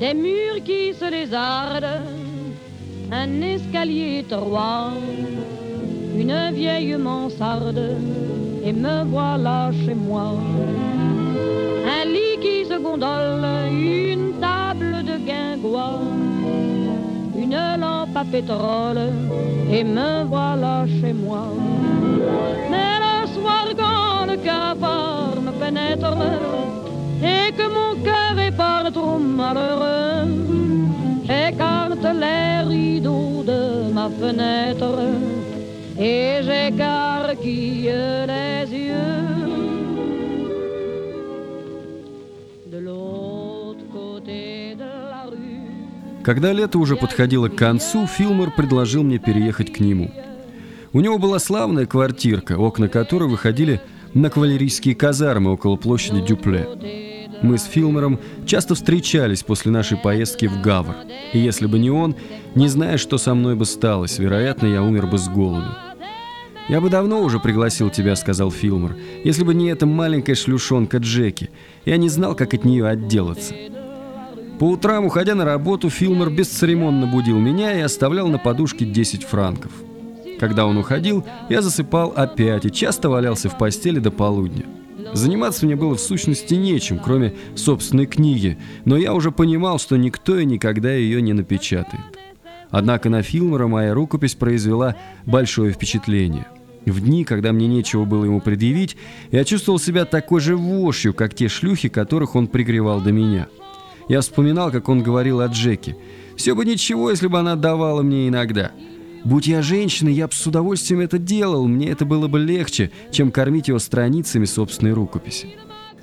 des murs qui se lézardent, un escalier étroit, une vieille mansarde, et me voilà chez moi. Un lit qui se gondole, une table de guingois, une lampe à pétrole, et me voilà chez moi. Mais le soir quand le cafard me pénètre, et que mon cœur ma fenêtre et j'écarquille les yeux. De l'autre côté de la rue. Когда лето уже подходило к концу, Филмор предложил мне переехать к нему. У него была славная квартирка, окна которой выходили на кавалерийские казармы около площади Дюпле. Мы с Филмером часто встречались после нашей поездки в Гавр. И если бы не он, не зная, что со мной бы сталось, вероятно, я умер бы с голоду. «Я бы давно уже пригласил тебя», — сказал Филмер, «если бы не эта маленькая шлюшонка Джеки. Я не знал, как от нее отделаться». По утрам, уходя на работу, Филмер бесцеремонно будил меня и оставлял на подушке 10 франков. Когда он уходил, я засыпал опять и часто валялся в постели до полудня. Заниматься мне было в сущности нечем, кроме собственной книги, но я уже понимал, что никто и никогда ее не напечатает. Однако на Филмера моя рукопись произвела большое впечатление. В дни, когда мне нечего было ему предъявить, я чувствовал себя такой же вошью, как те шлюхи, которых он пригревал до меня. Я вспоминал, как он говорил о Джеке. «Все бы ничего, если бы она давала мне иногда». Будь я женщиной, я бы с удовольствием это делал, мне это было бы легче, чем кормить его страницами собственной рукописи.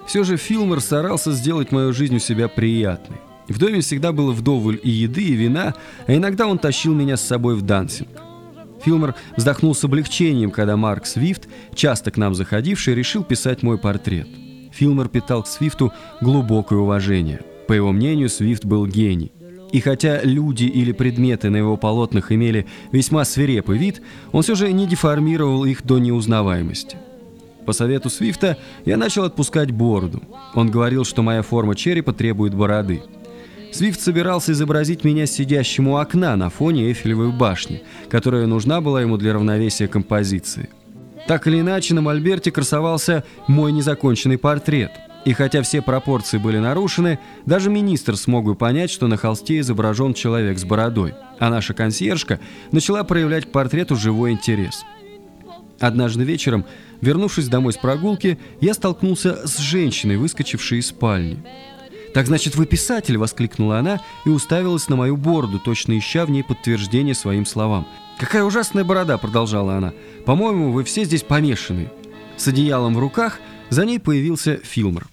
Все же Филмер старался сделать мою жизнь у себя приятной. В доме всегда было вдоволь и еды, и вина, а иногда он тащил меня с собой в дансинг. Филмер вздохнул с облегчением, когда Марк Свифт, часто к нам заходивший, решил писать мой портрет. Филмер питал к Свифту глубокое уважение. По его мнению, Свифт был гений. И хотя люди или предметы на его полотнах имели весьма свирепый вид, он все же не деформировал их до неузнаваемости. По совету Свифта я начал отпускать бороду. Он говорил, что моя форма черепа требует бороды. Свифт собирался изобразить меня сидящим у окна на фоне Эйфелевой башни, которая нужна была ему для равновесия композиции. Так или иначе, на мольберте красовался мой незаконченный портрет – и хотя все пропорции были нарушены, даже министр смог бы понять, что на холсте изображен человек с бородой, а наша консьержка начала проявлять к портрету живой интерес. Однажды вечером, вернувшись домой с прогулки, я столкнулся с женщиной, выскочившей из спальни. «Так значит, вы писатель!» — воскликнула она и уставилась на мою бороду, точно ища в ней подтверждение своим словам. «Какая ужасная борода!» — продолжала она. «По-моему, вы все здесь помешаны». С одеялом в руках за ней появился Филмор.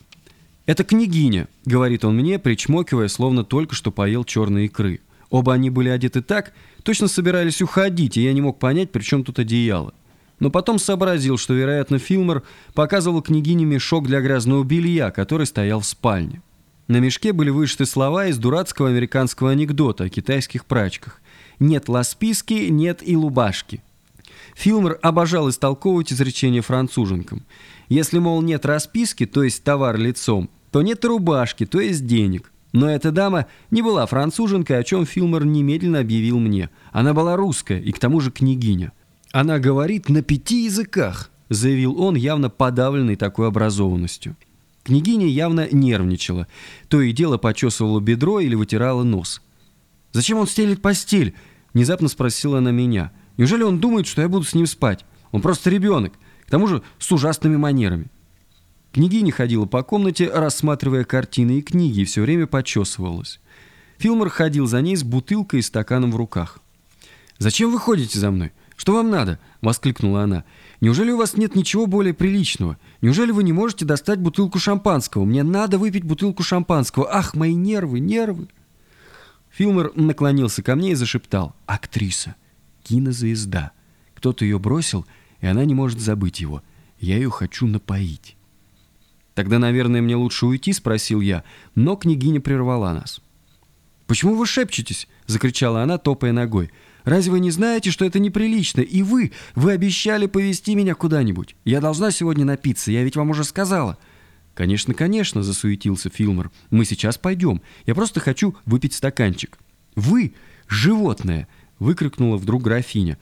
«Это княгиня», — говорит он мне, причмокивая, словно только что поел черные икры. Оба они были одеты так, точно собирались уходить, и я не мог понять, при чем тут одеяло. Но потом сообразил, что, вероятно, Филмер показывал княгине мешок для грязного белья, который стоял в спальне. На мешке были вышиты слова из дурацкого американского анекдота о китайских прачках. «Нет ласписки, нет и лубашки». Филмер обожал истолковывать изречения француженкам. Если, мол, нет расписки, то есть товар лицом, то нет рубашки, то есть денег. Но эта дама не была француженкой, о чем Филмер немедленно объявил мне. Она была русская и к тому же княгиня. «Она говорит на пяти языках», — заявил он, явно подавленный такой образованностью. Княгиня явно нервничала. То и дело почесывала бедро или вытирала нос. «Зачем он стелит постель?» — внезапно спросила она меня. «Неужели он думает, что я буду с ним спать? Он просто ребенок. К тому же с ужасными манерами. Княгиня ходила по комнате, рассматривая картины и книги, и все время почесывалась. Филмор ходил за ней с бутылкой и стаканом в руках. «Зачем вы ходите за мной? Что вам надо?» — воскликнула она. «Неужели у вас нет ничего более приличного? Неужели вы не можете достать бутылку шампанского? Мне надо выпить бутылку шампанского. Ах, мои нервы, нервы!» Филмор наклонился ко мне и зашептал. «Актриса, кинозвезда. Кто-то ее бросил, и она не может забыть его. Я ее хочу напоить». «Тогда, наверное, мне лучше уйти?» — спросил я, но княгиня прервала нас. «Почему вы шепчетесь?» — закричала она, топая ногой. «Разве вы не знаете, что это неприлично? И вы, вы обещали повести меня куда-нибудь. Я должна сегодня напиться, я ведь вам уже сказала». «Конечно, конечно», — засуетился Филмор. «Мы сейчас пойдем. Я просто хочу выпить стаканчик». «Вы, животное!» — выкрикнула вдруг графиня.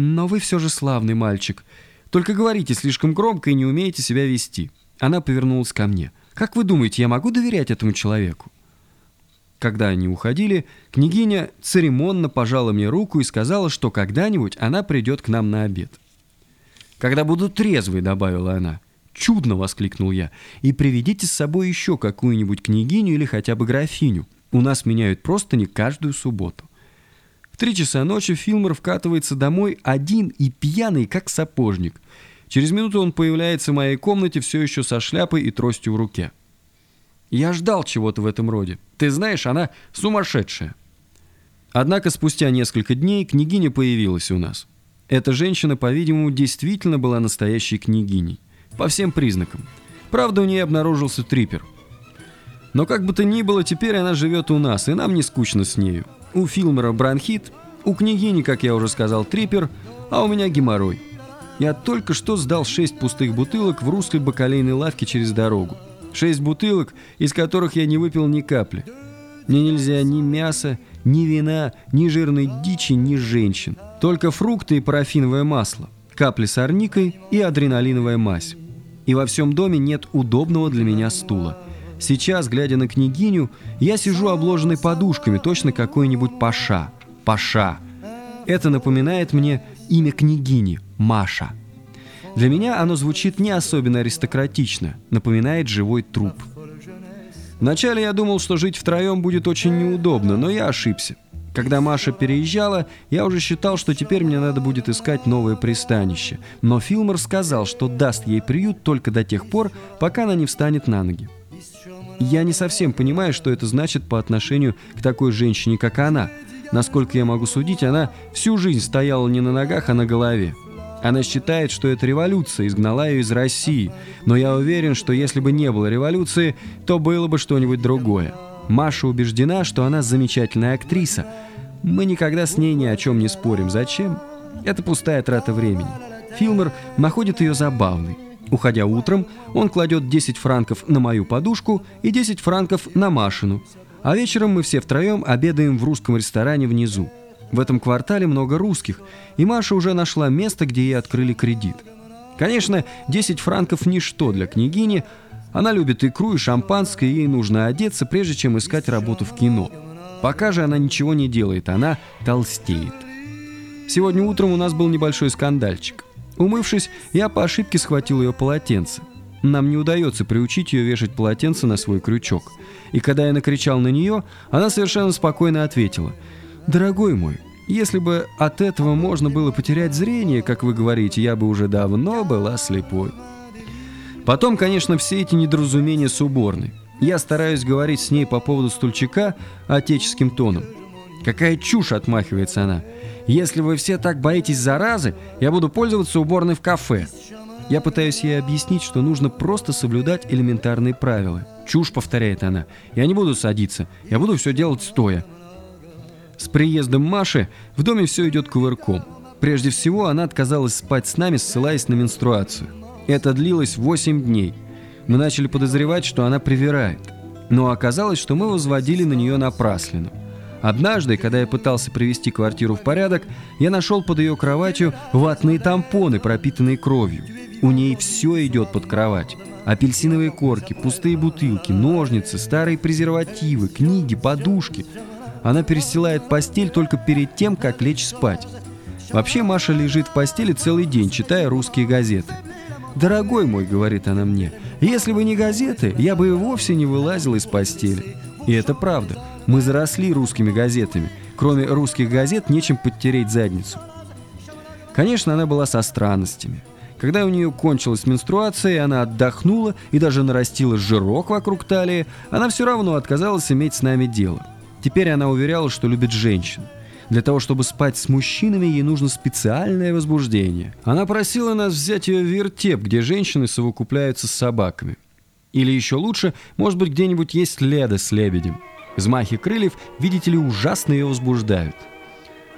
«Но вы все же славный мальчик. Только говорите слишком громко и не умеете себя вести». Она повернулась ко мне. «Как вы думаете, я могу доверять этому человеку?» Когда они уходили, княгиня церемонно пожала мне руку и сказала, что когда-нибудь она придет к нам на обед. «Когда буду трезвой», — добавила она. «Чудно!» — воскликнул я. «И приведите с собой еще какую-нибудь княгиню или хотя бы графиню. У нас меняют просто не каждую субботу». Три часа ночи Филмор вкатывается домой один и пьяный, как сапожник. Через минуту он появляется в моей комнате все еще со шляпой и тростью в руке. Я ждал чего-то в этом роде. Ты знаешь, она сумасшедшая. Однако спустя несколько дней княгиня появилась у нас. Эта женщина, по-видимому, действительно была настоящей княгиней. По всем признакам. Правда, у нее обнаружился трипер. Но как бы то ни было, теперь она живет у нас, и нам не скучно с нею. У Филмера бронхит, у княгини, как я уже сказал, трипер, а у меня геморрой. Я только что сдал шесть пустых бутылок в русской бакалейной лавке через дорогу. Шесть бутылок, из которых я не выпил ни капли. Мне нельзя ни мяса, ни вина, ни жирной дичи, ни женщин. Только фрукты и парафиновое масло, капли с арникой и адреналиновая мазь. И во всем доме нет удобного для меня стула. Сейчас, глядя на княгиню, я сижу обложенный подушками, точно какой-нибудь паша. Паша. Это напоминает мне имя княгини – Маша. Для меня оно звучит не особенно аристократично, напоминает живой труп. Вначале я думал, что жить втроем будет очень неудобно, но я ошибся. Когда Маша переезжала, я уже считал, что теперь мне надо будет искать новое пристанище. Но Филмор сказал, что даст ей приют только до тех пор, пока она не встанет на ноги. Я не совсем понимаю, что это значит по отношению к такой женщине, как она. Насколько я могу судить, она всю жизнь стояла не на ногах, а на голове. Она считает, что это революция изгнала ее из России, но я уверен, что если бы не было революции, то было бы что-нибудь другое. Маша убеждена, что она замечательная актриса. Мы никогда с ней ни о чем не спорим. Зачем? Это пустая трата времени. Филмер находит ее забавной. Уходя утром, он кладет 10 франков на мою подушку и 10 франков на Машину. А вечером мы все втроем обедаем в русском ресторане внизу. В этом квартале много русских, и Маша уже нашла место, где ей открыли кредит. Конечно, 10 франков – ничто для княгини. Она любит икру и шампанское, и ей нужно одеться, прежде чем искать работу в кино. Пока же она ничего не делает, она толстеет. Сегодня утром у нас был небольшой скандальчик. Умывшись, я по ошибке схватил ее полотенце. Нам не удается приучить ее вешать полотенце на свой крючок. И когда я накричал на нее, она совершенно спокойно ответила – Дорогой мой, если бы от этого можно было потерять зрение, как вы говорите, я бы уже давно была слепой. Потом, конечно, все эти недоразумения с уборной. Я стараюсь говорить с ней по поводу стульчика отеческим тоном. Какая чушь, отмахивается она. Если вы все так боитесь заразы, я буду пользоваться уборной в кафе. Я пытаюсь ей объяснить, что нужно просто соблюдать элементарные правила. Чушь, повторяет она. Я не буду садиться, я буду все делать стоя. С приездом Маши в доме все идет кувырком. Прежде всего, она отказалась спать с нами, ссылаясь на менструацию. Это длилось 8 дней. Мы начали подозревать, что она привирает. Но оказалось, что мы возводили на нее напраслину. Однажды, когда я пытался привести квартиру в порядок, я нашел под ее кроватью ватные тампоны, пропитанные кровью. У ней все идет под кровать. Апельсиновые корки, пустые бутылки, ножницы, старые презервативы, книги, подушки – она перестилает постель только перед тем, как лечь спать. Вообще Маша лежит в постели целый день, читая русские газеты. «Дорогой мой», — говорит она мне, — «если бы не газеты, я бы и вовсе не вылазил из постели». И это правда. Мы заросли русскими газетами. Кроме русских газет нечем подтереть задницу. Конечно, она была со странностями. Когда у нее кончилась менструация, она отдохнула и даже нарастила жирок вокруг талии, она все равно отказалась иметь с нами дело. Теперь она уверяла, что любит женщин. Для того, чтобы спать с мужчинами, ей нужно специальное возбуждение. Она просила нас взять ее в вертеп, где женщины совокупляются с собаками. Или еще лучше, может быть, где-нибудь есть леда с лебедем. Взмахи крыльев, видите ли, ужасно ее возбуждают.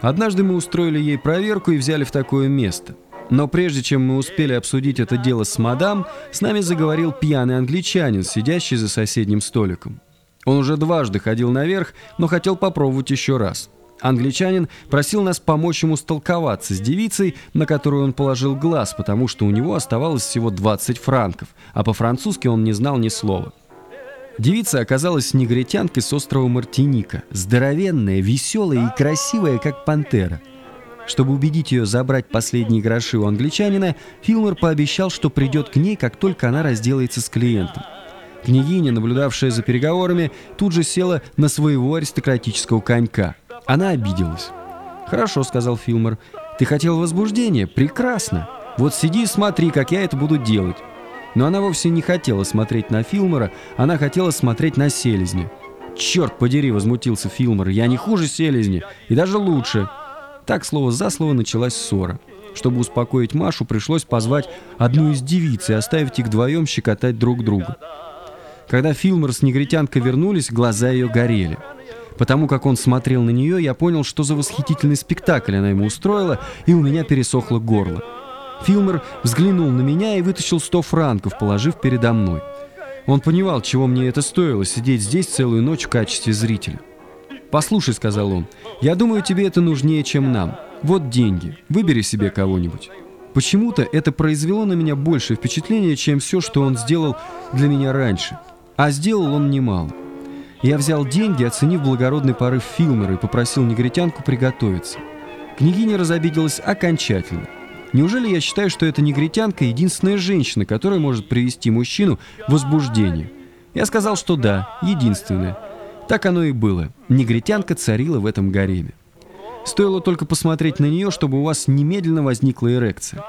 Однажды мы устроили ей проверку и взяли в такое место. Но прежде чем мы успели обсудить это дело с мадам, с нами заговорил пьяный англичанин, сидящий за соседним столиком. Он уже дважды ходил наверх, но хотел попробовать еще раз. Англичанин просил нас помочь ему столковаться с девицей, на которую он положил глаз, потому что у него оставалось всего 20 франков, а по-французски он не знал ни слова. Девица оказалась негритянкой с острова Мартиника, здоровенная, веселая и красивая, как пантера. Чтобы убедить ее забрать последние гроши у англичанина, Филмер пообещал, что придет к ней, как только она разделается с клиентом. Княгиня, наблюдавшая за переговорами, тут же села на своего аристократического конька. Она обиделась. «Хорошо», — сказал Филмер. «Ты хотел возбуждения? Прекрасно. Вот сиди и смотри, как я это буду делать». Но она вовсе не хотела смотреть на Филмера, она хотела смотреть на селезня. «Черт подери!» — возмутился Филмер. «Я не хуже селезня, и даже лучше!» Так слово за слово началась ссора. Чтобы успокоить Машу, пришлось позвать одну из девиц и оставить их вдвоем щекотать друг друга. Когда Филмер с негритянкой вернулись, глаза ее горели. Потому как он смотрел на нее, я понял, что за восхитительный спектакль она ему устроила, и у меня пересохло горло. Филмер взглянул на меня и вытащил сто франков, положив передо мной. Он понимал, чего мне это стоило, сидеть здесь целую ночь в качестве зрителя. «Послушай», — сказал он, — «я думаю, тебе это нужнее, чем нам. Вот деньги, выбери себе кого-нибудь». Почему-то это произвело на меня большее впечатление, чем все, что он сделал для меня раньше. А сделал он немало. Я взял деньги, оценив благородный порыв Филмера и попросил негритянку приготовиться. Княгиня разобиделась окончательно. Неужели я считаю, что эта негритянка единственная женщина, которая может привести мужчину в возбуждение? Я сказал, что да, единственная. Так оно и было. Негритянка царила в этом гареме. Стоило только посмотреть на нее, чтобы у вас немедленно возникла эрекция.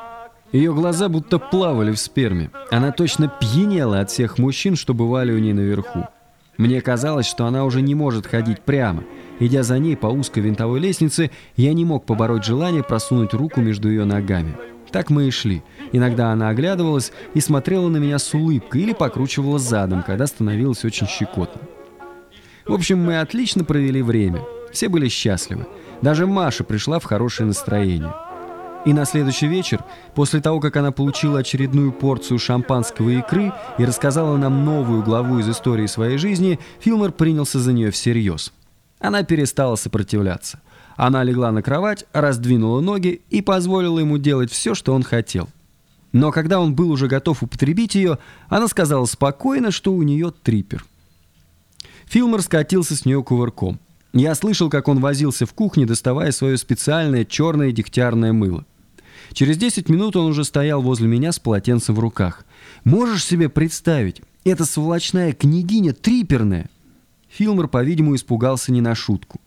Ее глаза будто плавали в сперме. Она точно пьянела от всех мужчин, что бывали у ней наверху. Мне казалось, что она уже не может ходить прямо. Идя за ней по узкой винтовой лестнице, я не мог побороть желание просунуть руку между ее ногами. Так мы и шли. Иногда она оглядывалась и смотрела на меня с улыбкой или покручивала задом, когда становилось очень щекотно. В общем, мы отлично провели время. Все были счастливы. Даже Маша пришла в хорошее настроение. И на следующий вечер, после того, как она получила очередную порцию шампанского и икры и рассказала нам новую главу из истории своей жизни, Филмер принялся за нее всерьез. Она перестала сопротивляться. Она легла на кровать, раздвинула ноги и позволила ему делать все, что он хотел. Но когда он был уже готов употребить ее, она сказала спокойно, что у нее трипер. Филмер скатился с нее кувырком. Я слышал, как он возился в кухне, доставая свое специальное черное дегтярное мыло. Через 10 минут он уже стоял возле меня с полотенцем в руках. «Можешь себе представить? Эта сволочная княгиня триперная!» Филмер, по-видимому, испугался не на шутку.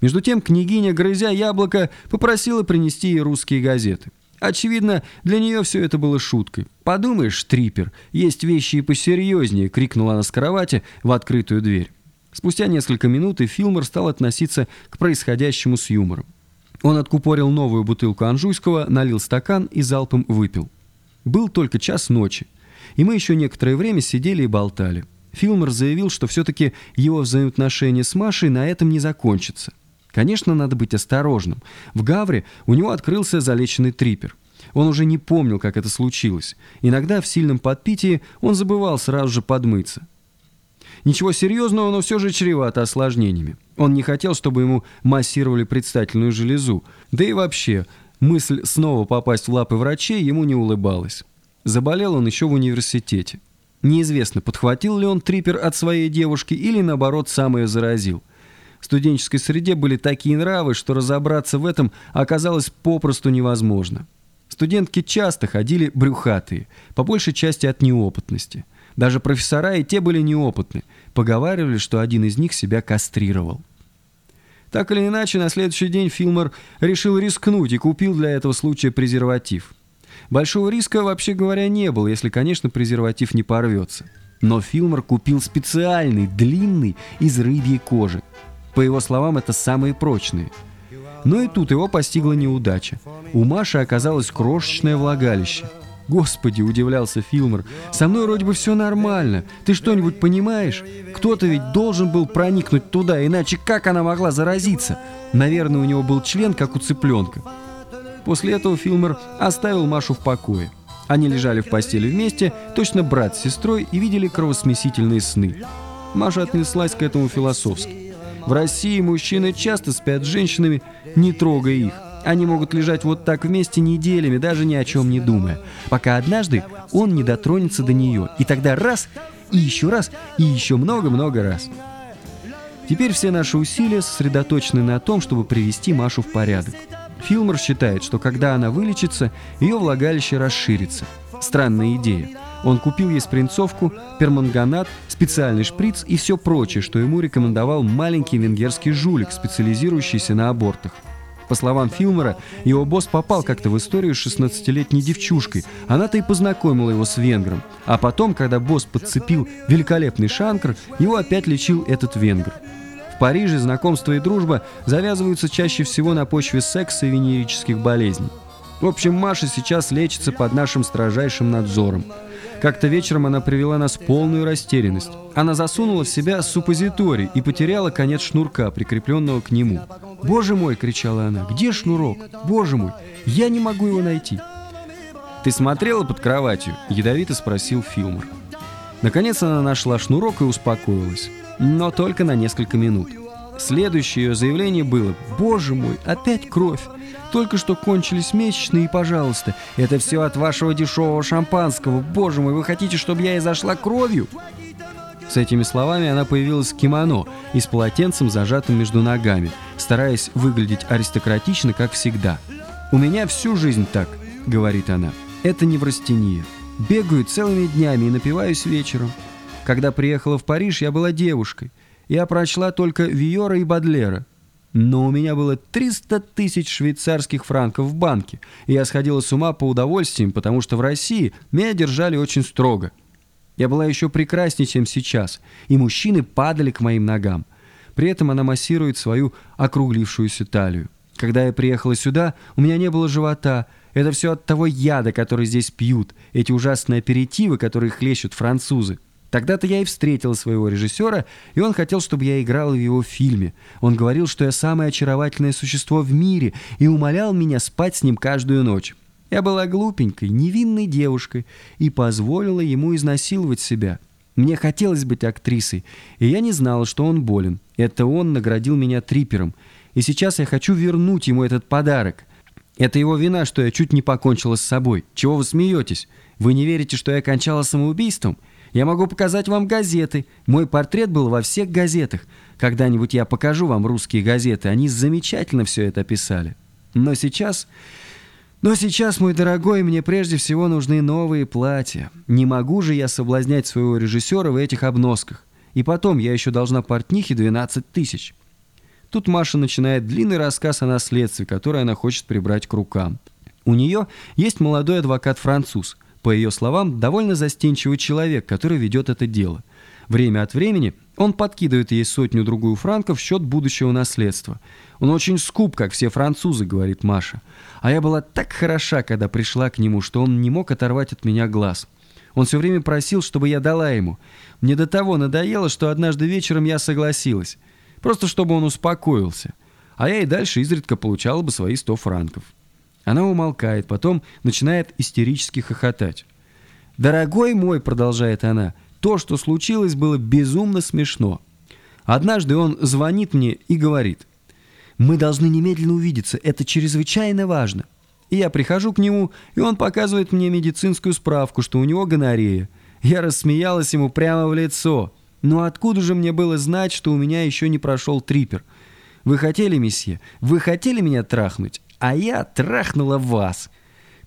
Между тем княгиня, грызя яблоко, попросила принести ей русские газеты. Очевидно, для нее все это было шуткой. «Подумаешь, трипер, есть вещи и посерьезнее!» — крикнула она с кровати в открытую дверь. Спустя несколько минут и Филмер стал относиться к происходящему с юмором. Он откупорил новую бутылку анжуйского, налил стакан и залпом выпил. Был только час ночи, и мы еще некоторое время сидели и болтали. Филмер заявил, что все-таки его взаимоотношения с Машей на этом не закончатся. Конечно, надо быть осторожным. В Гавре у него открылся залеченный трипер. Он уже не помнил, как это случилось. Иногда в сильном подпитии он забывал сразу же подмыться. Ничего серьезного, но все же чревато осложнениями. Он не хотел, чтобы ему массировали предстательную железу. Да и вообще, мысль снова попасть в лапы врачей ему не улыбалась. Заболел он еще в университете. Неизвестно, подхватил ли он трипер от своей девушки или, наоборот, сам ее заразил. В студенческой среде были такие нравы, что разобраться в этом оказалось попросту невозможно. Студентки часто ходили брюхатые, по большей части от неопытности. Даже профессора и те были неопытны. Поговаривали, что один из них себя кастрировал. Так или иначе, на следующий день Филмор решил рискнуть и купил для этого случая презерватив. Большого риска, вообще говоря, не было, если, конечно, презерватив не порвется. Но Филмор купил специальный, длинный, из рыбьей кожи. По его словам, это самые прочные. Но и тут его постигла неудача. У Маши оказалось крошечное влагалище – «Господи!» — удивлялся Филмор. «Со мной вроде бы все нормально. Ты что-нибудь понимаешь? Кто-то ведь должен был проникнуть туда, иначе как она могла заразиться? Наверное, у него был член, как у цыпленка». После этого Филмер оставил Машу в покое. Они лежали в постели вместе, точно брат с сестрой, и видели кровосмесительные сны. Маша отнеслась к этому философски. В России мужчины часто спят с женщинами, не трогая их. Они могут лежать вот так вместе неделями, даже ни о чем не думая, пока однажды он не дотронется до нее. И тогда раз, и еще раз, и еще много-много раз. Теперь все наши усилия сосредоточены на том, чтобы привести Машу в порядок. Филмор считает, что когда она вылечится, ее влагалище расширится. Странная идея. Он купил ей спринцовку, перманганат, специальный шприц и все прочее, что ему рекомендовал маленький венгерский жулик, специализирующийся на абортах. По словам Филмора, его босс попал как-то в историю с 16-летней девчушкой. Она-то и познакомила его с венгром. А потом, когда босс подцепил великолепный шанкр, его опять лечил этот венгр. В Париже знакомство и дружба завязываются чаще всего на почве секса и венерических болезней. В общем, Маша сейчас лечится под нашим строжайшим надзором. Как-то вечером она привела нас в полную растерянность. Она засунула в себя суппозиторий и потеряла конец шнурка, прикрепленного к нему. «Боже мой!» — кричала она. «Где шнурок? Боже мой! Я не могу его найти!» «Ты смотрела под кроватью?» — ядовито спросил Филмор. Наконец она нашла шнурок и успокоилась. Но только на несколько минут. Следующее ее заявление было «Боже мой, опять кровь! Только что кончились месячные, и, пожалуйста, это все от вашего дешевого шампанского. Боже мой, вы хотите, чтобы я и зашла кровью?» С этими словами она появилась в кимоно и с полотенцем, зажатым между ногами, стараясь выглядеть аристократично, как всегда. «У меня всю жизнь так», — говорит она. «Это не неврастения. Бегаю целыми днями и напиваюсь вечером. Когда приехала в Париж, я была девушкой. Я прочла только Виора и Бадлера. Но у меня было 300 тысяч швейцарских франков в банке, и я сходила с ума по удовольствиям, потому что в России меня держали очень строго. Я была еще прекраснее, чем сейчас, и мужчины падали к моим ногам. При этом она массирует свою округлившуюся талию. Когда я приехала сюда, у меня не было живота. Это все от того яда, который здесь пьют, эти ужасные аперитивы, которые хлещут французы. Тогда-то я и встретила своего режиссера, и он хотел, чтобы я играла в его фильме. Он говорил, что я самое очаровательное существо в мире, и умолял меня спать с ним каждую ночь. Я была глупенькой, невинной девушкой и позволила ему изнасиловать себя. Мне хотелось быть актрисой, и я не знала, что он болен. Это он наградил меня трипером. И сейчас я хочу вернуть ему этот подарок. Это его вина, что я чуть не покончила с собой. Чего вы смеетесь? Вы не верите, что я кончала самоубийством?» Я могу показать вам газеты. Мой портрет был во всех газетах. Когда-нибудь я покажу вам русские газеты. Они замечательно все это описали. Но сейчас... Но сейчас, мой дорогой, мне прежде всего нужны новые платья. Не могу же я соблазнять своего режиссера в этих обносках. И потом, я еще должна портнихе 12 тысяч. Тут Маша начинает длинный рассказ о наследстве, которое она хочет прибрать к рукам. У нее есть молодой адвокат-француз – по ее словам, довольно застенчивый человек, который ведет это дело. Время от времени он подкидывает ей сотню-другую франков в счет будущего наследства. Он очень скуп, как все французы, говорит Маша. А я была так хороша, когда пришла к нему, что он не мог оторвать от меня глаз. Он все время просил, чтобы я дала ему. Мне до того надоело, что однажды вечером я согласилась. Просто чтобы он успокоился. А я и дальше изредка получала бы свои сто франков. Она умолкает, потом начинает истерически хохотать. «Дорогой мой», — продолжает она, — «то, что случилось, было безумно смешно. Однажды он звонит мне и говорит, «Мы должны немедленно увидеться, это чрезвычайно важно». И я прихожу к нему, и он показывает мне медицинскую справку, что у него гонорея. Я рассмеялась ему прямо в лицо. Но откуда же мне было знать, что у меня еще не прошел трипер? Вы хотели, месье, вы хотели меня трахнуть? а я трахнула вас».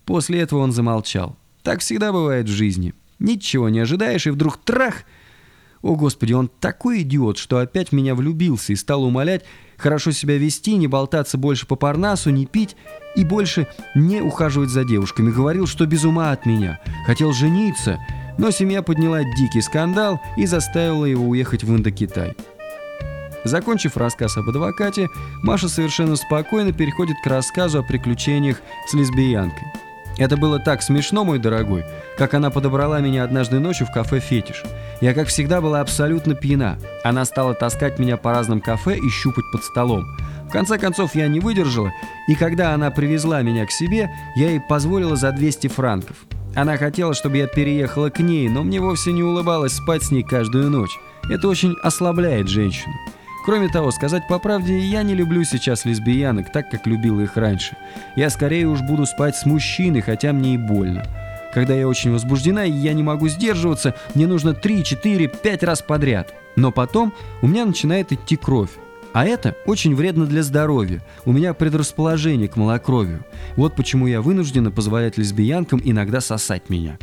После этого он замолчал. Так всегда бывает в жизни. Ничего не ожидаешь, и вдруг трах! О, Господи, он такой идиот, что опять в меня влюбился и стал умолять хорошо себя вести, не болтаться больше по Парнасу, не пить и больше не ухаживать за девушками. Говорил, что без ума от меня. Хотел жениться, но семья подняла дикий скандал и заставила его уехать в Индокитай. Закончив рассказ об адвокате, Маша совершенно спокойно переходит к рассказу о приключениях с лесбиянкой. Это было так смешно, мой дорогой, как она подобрала меня однажды ночью в кафе «Фетиш». Я, как всегда, была абсолютно пьяна. Она стала таскать меня по разным кафе и щупать под столом. В конце концов, я не выдержала, и когда она привезла меня к себе, я ей позволила за 200 франков. Она хотела, чтобы я переехала к ней, но мне вовсе не улыбалось спать с ней каждую ночь. Это очень ослабляет женщину. Кроме того, сказать по правде, я не люблю сейчас лесбиянок так, как любила их раньше. Я скорее уж буду спать с мужчиной, хотя мне и больно. Когда я очень возбуждена и я не могу сдерживаться, мне нужно 3, 4, 5 раз подряд. Но потом у меня начинает идти кровь. А это очень вредно для здоровья. У меня предрасположение к малокровию. Вот почему я вынуждена позволять лесбиянкам иногда сосать меня.